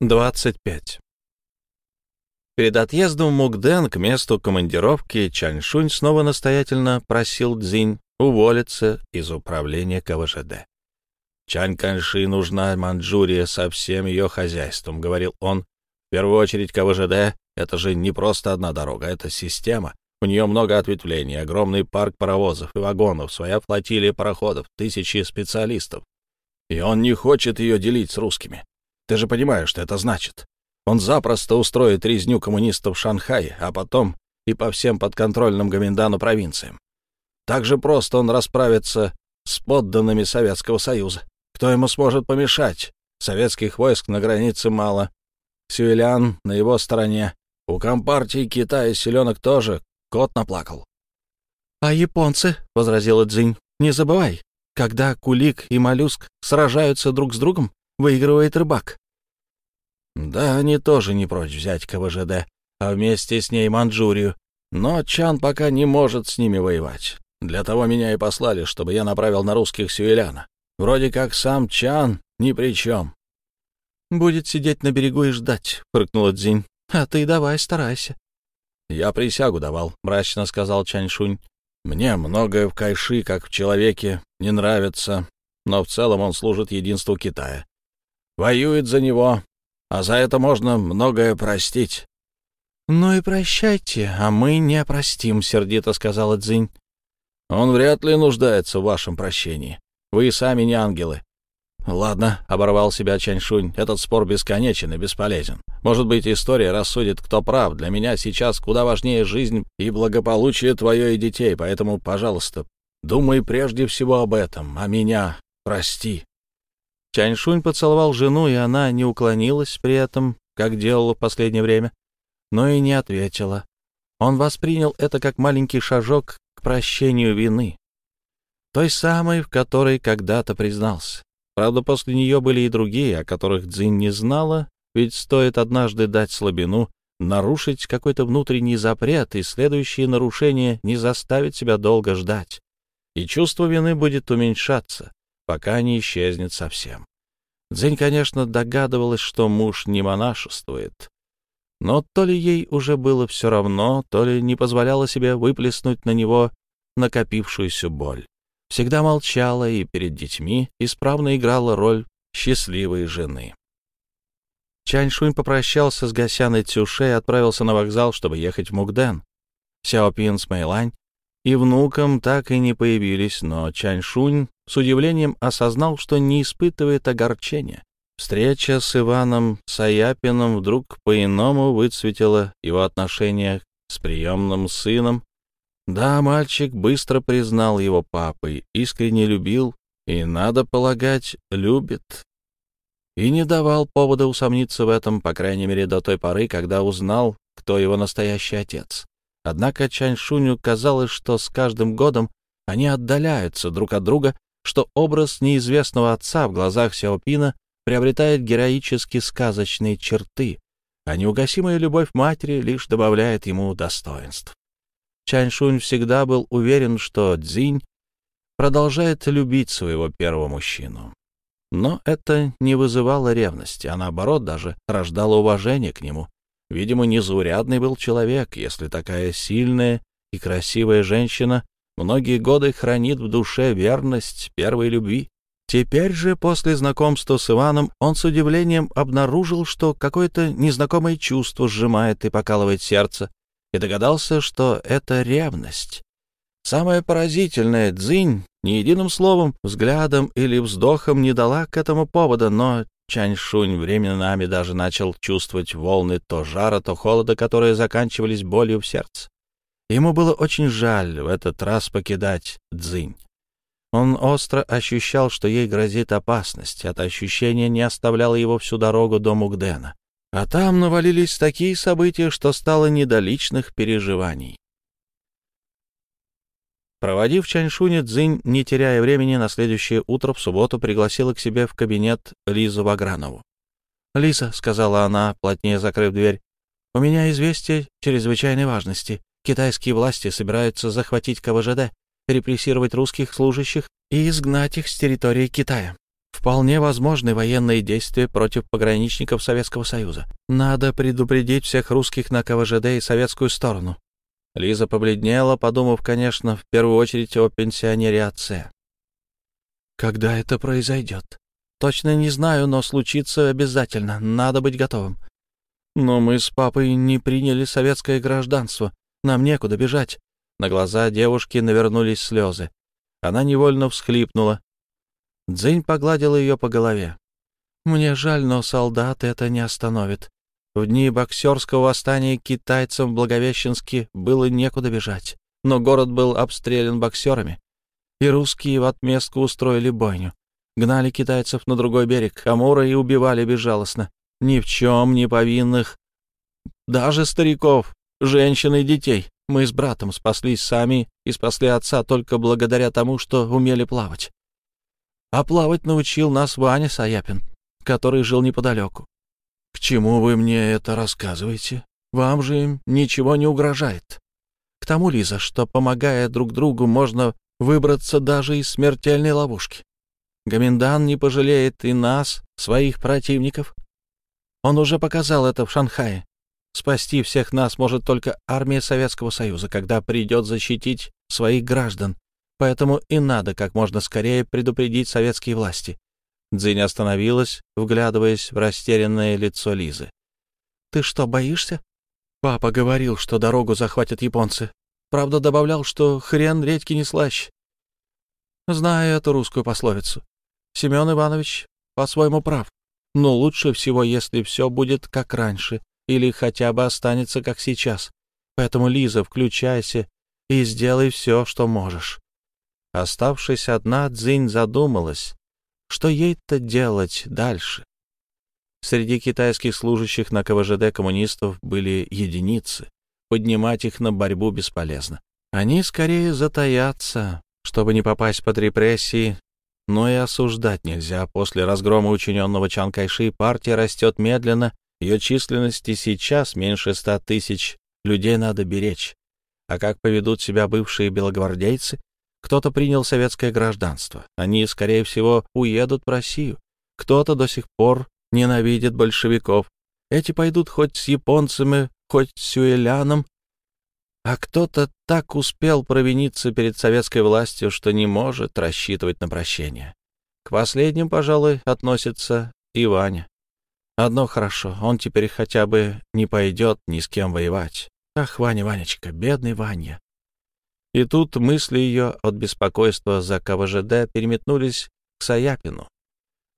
25. Перед отъездом в Мукден к месту командировки Чаньшунь снова настоятельно просил Цзинь уволиться из управления КВЖД. «Чань Каньши нужна Манчжурия со всем ее хозяйством», — говорил он. «В первую очередь КВЖД — это же не просто одна дорога, это система. У нее много ответвлений, огромный парк паровозов и вагонов, своя флотилия пароходов, тысячи специалистов. И он не хочет ее делить с русскими. Ты же понимаешь, что это значит. Он запросто устроит резню коммунистов в Шанхае, а потом и по всем подконтрольным Гоминдану провинциям. Так же просто он расправится с подданными Советского Союза. Кто ему сможет помешать? Советских войск на границе мало. Сюэлян на его стороне. У компартии Китая селенок тоже кот наплакал. — А японцы, — возразила Дзинь, — не забывай, когда Кулик и Моллюск сражаются друг с другом, выигрывает рыбак. Да, они тоже не прочь взять КВЖД, а вместе с ней Манчжурию. Но Чан пока не может с ними воевать. Для того меня и послали, чтобы я направил на русских Сюэляна. Вроде как сам Чан ни при чем. «Будет сидеть на берегу и ждать», — фыркнула Дзинь. «А ты давай, старайся». «Я присягу давал», — мрачно сказал Чаньшунь. «Мне многое в Кайши, как в человеке, не нравится, но в целом он служит единству Китая воюет за него, а за это можно многое простить. — Ну и прощайте, а мы не простим, — сердито сказала Цзинь. — Он вряд ли нуждается в вашем прощении. Вы сами не ангелы. — Ладно, — оборвал себя Чаньшунь, — этот спор бесконечен и бесполезен. Может быть, история рассудит, кто прав. Для меня сейчас куда важнее жизнь и благополучие твое и детей, поэтому, пожалуйста, думай прежде всего об этом, а меня прости. Чаньшунь поцеловал жену, и она не уклонилась при этом, как делала в последнее время, но и не ответила. Он воспринял это как маленький шажок к прощению вины, той самой, в которой когда-то признался. Правда, после нее были и другие, о которых Цзинь не знала, ведь стоит однажды дать слабину, нарушить какой-то внутренний запрет, и следующее нарушение не заставит себя долго ждать. И чувство вины будет уменьшаться, пока не исчезнет совсем. Дзень, конечно, догадывалась, что муж не монашествует, но то ли ей уже было все равно, то ли не позволяла себе выплеснуть на него накопившуюся боль. Всегда молчала и перед детьми исправно играла роль счастливой жены. Чаньшунь попрощался с Гасяной Цюше и отправился на вокзал, чтобы ехать в Мукден. Сяопин с Мэйлань и внуком так и не появились, но Чаньшунь с удивлением осознал, что не испытывает огорчения. Встреча с Иваном Саяпиным вдруг по-иному выцветила его отношения с приемным сыном. Да, мальчик быстро признал его папой, искренне любил и, надо полагать, любит. И не давал повода усомниться в этом, по крайней мере, до той поры, когда узнал, кто его настоящий отец. Однако Чаньшуню казалось, что с каждым годом они отдаляются друг от друга, что образ неизвестного отца в глазах Сяопина приобретает героически сказочные черты, а неугасимая любовь матери лишь добавляет ему достоинств. Чаньшунь всегда был уверен, что Цзинь продолжает любить своего первого мужчину. Но это не вызывало ревности, а наоборот даже рождало уважение к нему. Видимо, незаурядный был человек, если такая сильная и красивая женщина многие годы хранит в душе верность первой любви. Теперь же, после знакомства с Иваном, он с удивлением обнаружил, что какое-то незнакомое чувство сжимает и покалывает сердце, и догадался, что это ревность. Самое поразительное, Дзинь ни единым словом, взглядом или вздохом не дала к этому повода, но Чаньшунь временами даже начал чувствовать волны то жара, то холода, которые заканчивались болью в сердце. Ему было очень жаль в этот раз покидать Цзинь. Он остро ощущал, что ей грозит опасность. Это ощущение не оставляло его всю дорогу до Мугдена. А там навалились такие события, что стало не до личных переживаний. Проводив Чаньшуня, Цзинь, не теряя времени, на следующее утро в субботу пригласила к себе в кабинет Лизу Вагранову. «Лиза», — сказала она, плотнее закрыв дверь, — «у меня известие чрезвычайной важности. Китайские власти собираются захватить КВЖД, репрессировать русских служащих и изгнать их с территории Китая. Вполне возможны военные действия против пограничников Советского Союза. Надо предупредить всех русских на КВЖД и советскую сторону. Лиза побледнела, подумав, конечно, в первую очередь о пенсионере отце. Когда это произойдет? Точно не знаю, но случится обязательно. Надо быть готовым. Но мы с папой не приняли советское гражданство. Нам некуда бежать. На глаза девушки навернулись слезы. Она невольно всхлипнула. Дзынь погладила ее по голове. «Мне жаль, но солдат это не остановит. В дни боксерского восстания китайцам в Благовещенске было некуда бежать, но город был обстрелян боксерами, и русские в отместку устроили бойню. Гнали китайцев на другой берег Амура и убивали безжалостно. Ни в чем не повинных, даже стариков, женщин и детей. Мы с братом спаслись сами и спасли отца только благодаря тому, что умели плавать. А плавать научил нас Ваня Саяпин, который жил неподалеку. К чему вы мне это рассказываете? Вам же ничего не угрожает. К тому, Лиза, что, помогая друг другу, можно выбраться даже из смертельной ловушки. Гоминдан не пожалеет и нас, своих противников. Он уже показал это в Шанхае. Спасти всех нас может только армия Советского Союза, когда придет защитить своих граждан. Поэтому и надо как можно скорее предупредить советские власти. Дзинь остановилась, вглядываясь в растерянное лицо Лизы. «Ты что, боишься?» «Папа говорил, что дорогу захватят японцы. Правда, добавлял, что хрен редьки не слаще. Знаю эту русскую пословицу. Семен Иванович по-своему прав. Но лучше всего, если все будет как раньше, или хотя бы останется как сейчас. Поэтому, Лиза, включайся и сделай все, что можешь. Оставшись одна, Дзинь задумалась, что ей-то делать дальше. Среди китайских служащих на КВЖД коммунистов были единицы. Поднимать их на борьбу бесполезно. Они скорее затаятся, чтобы не попасть под репрессии, но и осуждать нельзя. После разгрома учиненного Чан Кайши партия растет медленно ее численности сейчас меньше ста тысяч, людей надо беречь. А как поведут себя бывшие белогвардейцы? Кто-то принял советское гражданство. Они, скорее всего, уедут в Россию. Кто-то до сих пор ненавидит большевиков. Эти пойдут хоть с японцами, хоть с сюэляном. А кто-то так успел провиниться перед советской властью, что не может рассчитывать на прощение. К последним, пожалуй, относится и Ваня. Одно хорошо, он теперь хотя бы не пойдет ни с кем воевать. Ах, Ваня, Ванечка, бедный Ваня. И тут мысли ее от беспокойства за КВЖД переметнулись к Саяпину,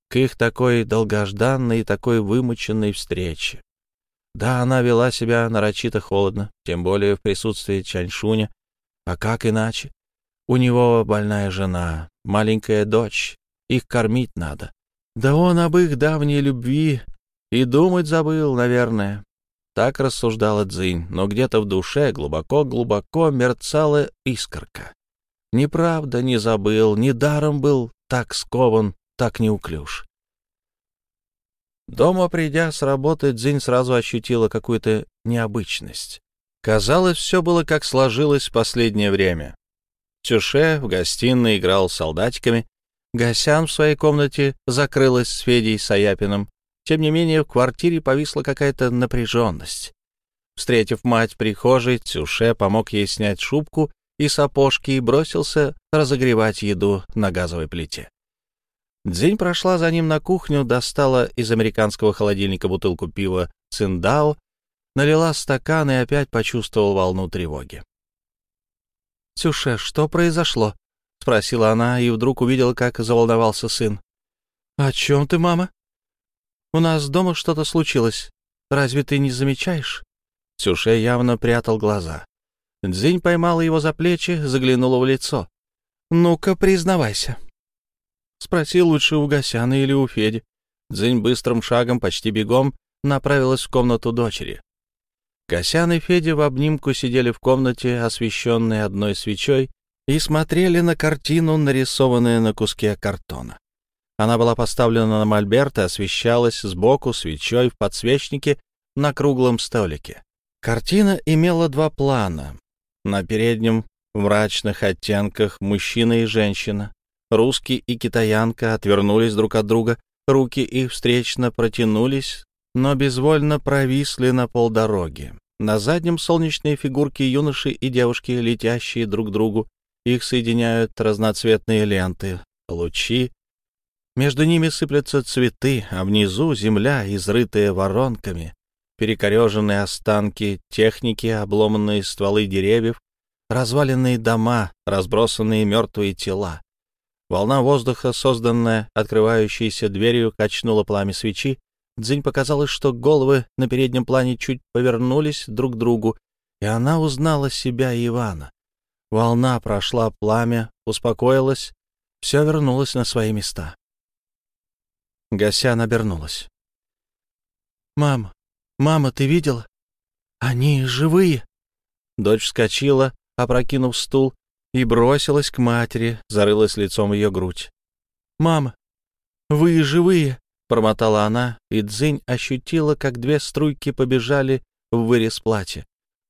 к их такой долгожданной и такой вымученной встрече. Да, она вела себя нарочито холодно, тем более в присутствии Чаньшуня. А как иначе? У него больная жена, маленькая дочь, их кормить надо. Да он об их давней любви и думать забыл, наверное. Так рассуждала Дзинь, но где-то в душе глубоко-глубоко мерцала искорка. Неправда, не забыл, недаром был так скован, так неуклюж. Дома, придя с работы, Дзинь сразу ощутила какую-то необычность. Казалось, все было как сложилось в последнее время. Тюше в гостиной играл с солдатиками, Гасян в своей комнате закрылась с Федей Саяпиным, тем не менее, в квартире повисла какая-то напряженность. Встретив мать в прихожей, Цюше помог ей снять шубку и сапожки и бросился разогревать еду на газовой плите. Дзень прошла за ним на кухню, достала из американского холодильника бутылку пива «Циндао», налила стакан и опять почувствовал волну тревоги. «Цюше, что произошло?» — спросила она и вдруг увидела, как заволновался сын. «О чем ты, мама?» У нас дома что-то случилось. Разве ты не замечаешь?» Сюше явно прятал глаза. Дзинь поймала его за плечи, заглянула в лицо. «Ну-ка, признавайся». Спроси лучше у Гасяна или у Феди. Дзинь быстрым шагом, почти бегом, направилась в комнату дочери. Гасян и Федя в обнимку сидели в комнате, освещенной одной свечой, и смотрели на картину, нарисованную на куске картона. Она была поставлена на мольберт и освещалась сбоку свечой в подсвечнике на круглом столике. Картина имела два плана. На переднем в мрачных оттенках мужчина и женщина. Русский и китаянка отвернулись друг от друга, руки их встречно протянулись, но безвольно провисли на полдороги. На заднем солнечные фигурки юноши и девушки, летящие друг к другу. Их соединяют разноцветные ленты, лучи. Между ними сыплятся цветы, а внизу земля, изрытая воронками, перекореженные останки техники, обломанные стволы деревьев, разваленные дома, разбросанные мертвые тела. Волна воздуха, созданная открывающейся дверью, качнула пламя свечи. Дзинь показалось, что головы на переднем плане чуть повернулись друг к другу, и она узнала себя и Ивана. Волна прошла пламя, успокоилась, все вернулось на свои места. Гасян обернулась. «Мама, мама, ты видела? Они живые!» Дочь вскочила, опрокинув стул, и бросилась к матери, зарылась лицом в ее грудь. «Мама, вы живые!» — промотала она, и Дзинь ощутила, как две струйки побежали в вырез платья.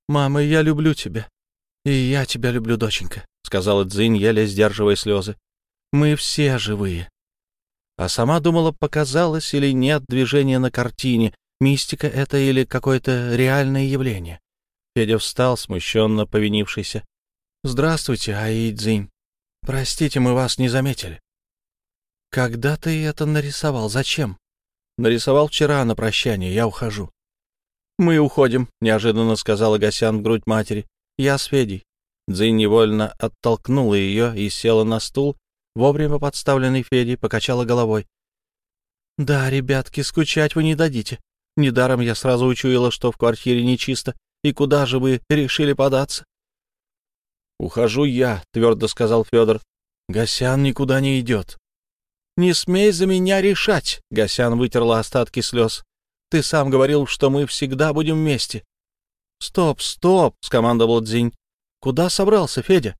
«Мама, я люблю тебя!» «И я тебя люблю, доченька», — сказала Дзинь, еле сдерживая слезы. «Мы все живые». А сама думала, показалось или нет движения на картине, мистика это или какое-то реальное явление. Федя встал, смущенно повинившийся. «Здравствуйте, Аидзинь. Простите, мы вас не заметили». «Когда ты это нарисовал? Зачем?» «Нарисовал вчера на прощание. Я ухожу». «Мы уходим», — неожиданно сказала Гасян в грудь матери. «Я с Федей». Дзинь невольно оттолкнула ее и села на стул, вовремя подставленный Федей, покачала головой. «Да, ребятки, скучать вы не дадите. Недаром я сразу учуяла, что в квартире нечисто. И куда же вы решили податься?» «Ухожу я», — твердо сказал Федор. «Гасян никуда не идет». «Не смей за меня решать», — Гасян вытерла остатки слез. «Ты сам говорил, что мы всегда будем вместе». «Стоп, стоп», — скомандовал Дзинь. «Куда собрался Федя?»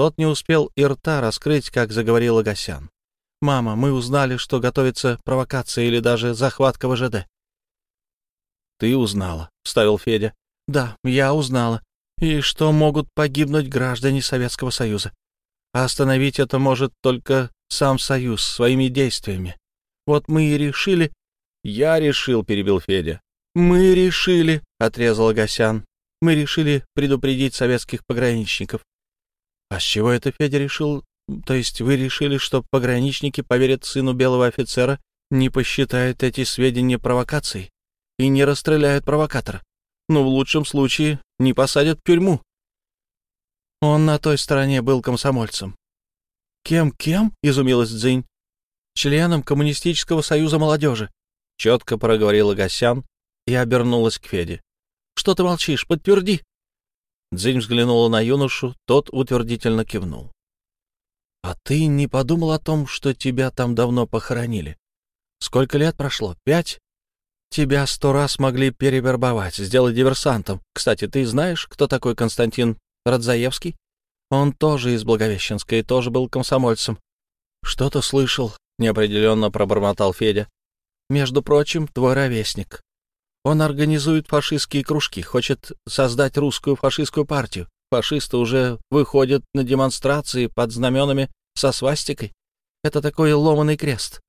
Тот не успел и рта раскрыть, как заговорил Гасян. «Мама, мы узнали, что готовится провокация или даже захват КВЖД». «Ты узнала», — вставил Федя. «Да, я узнала и что могут погибнуть граждане Советского Союза. Остановить это может только сам Союз своими действиями. Вот мы и решили... — Я решил, — перебил Федя. — Мы решили, — отрезал Агасян. — Мы решили предупредить советских пограничников. — А с чего это Федя решил? То есть вы решили, что пограничники поверят сыну белого офицера, не посчитают эти сведения провокацией и не расстреляют провокатора? Ну, в лучшем случае не посадят в тюрьму. Он на той стороне был комсомольцем. «Кем-кем?» — изумилась Дзинь. «Членом Коммунистического союза молодежи», — четко проговорила Гасян и обернулась к Феде. «Что ты молчишь? Подтверди!» Дзинь взглянула на юношу, тот утвердительно кивнул. «А ты не подумал о том, что тебя там давно похоронили? Сколько лет прошло? Пять? Тебя сто раз могли перевербовать, сделать диверсантом. Кстати, ты знаешь, кто такой Константин Радзаевский? Он тоже из Благовещенска и тоже был комсомольцем. Что-то слышал, неопределенно пробормотал Федя. Между прочим, твой ровесник. Он организует фашистские кружки, хочет создать русскую фашистскую партию. Фашисты уже выходят на демонстрации под знаменами со свастикой. Это такой ломаный крест.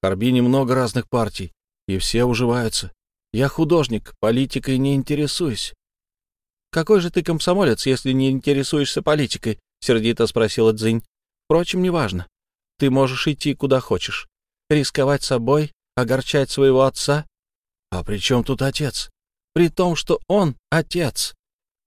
В Харбине много разных партий и все уживаются. Я художник, политикой не интересуюсь. — Какой же ты комсомолец, если не интересуешься политикой? — сердито спросила Дзинь. — Впрочем, неважно. Ты можешь идти куда хочешь. Рисковать собой, огорчать своего отца. А при чем тут отец? При том, что он отец.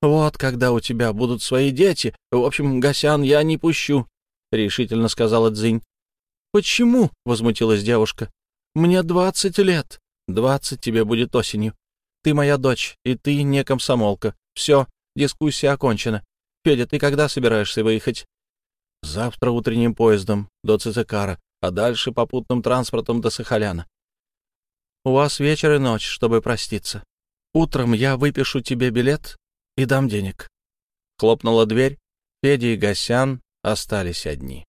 Вот когда у тебя будут свои дети. В общем, Гасян я не пущу, — решительно сказала Дзинь. — Почему? — возмутилась девушка. Мне двадцать лет. Двадцать тебе будет осенью. Ты моя дочь, и ты не комсомолка. Все, дискуссия окончена. Федя, ты когда собираешься выехать? Завтра утренним поездом до Цицикара, а дальше попутным транспортом до Сахаляна. У вас вечер и ночь, чтобы проститься. Утром я выпишу тебе билет и дам денег. Хлопнула дверь. Федя и Гасян остались одни.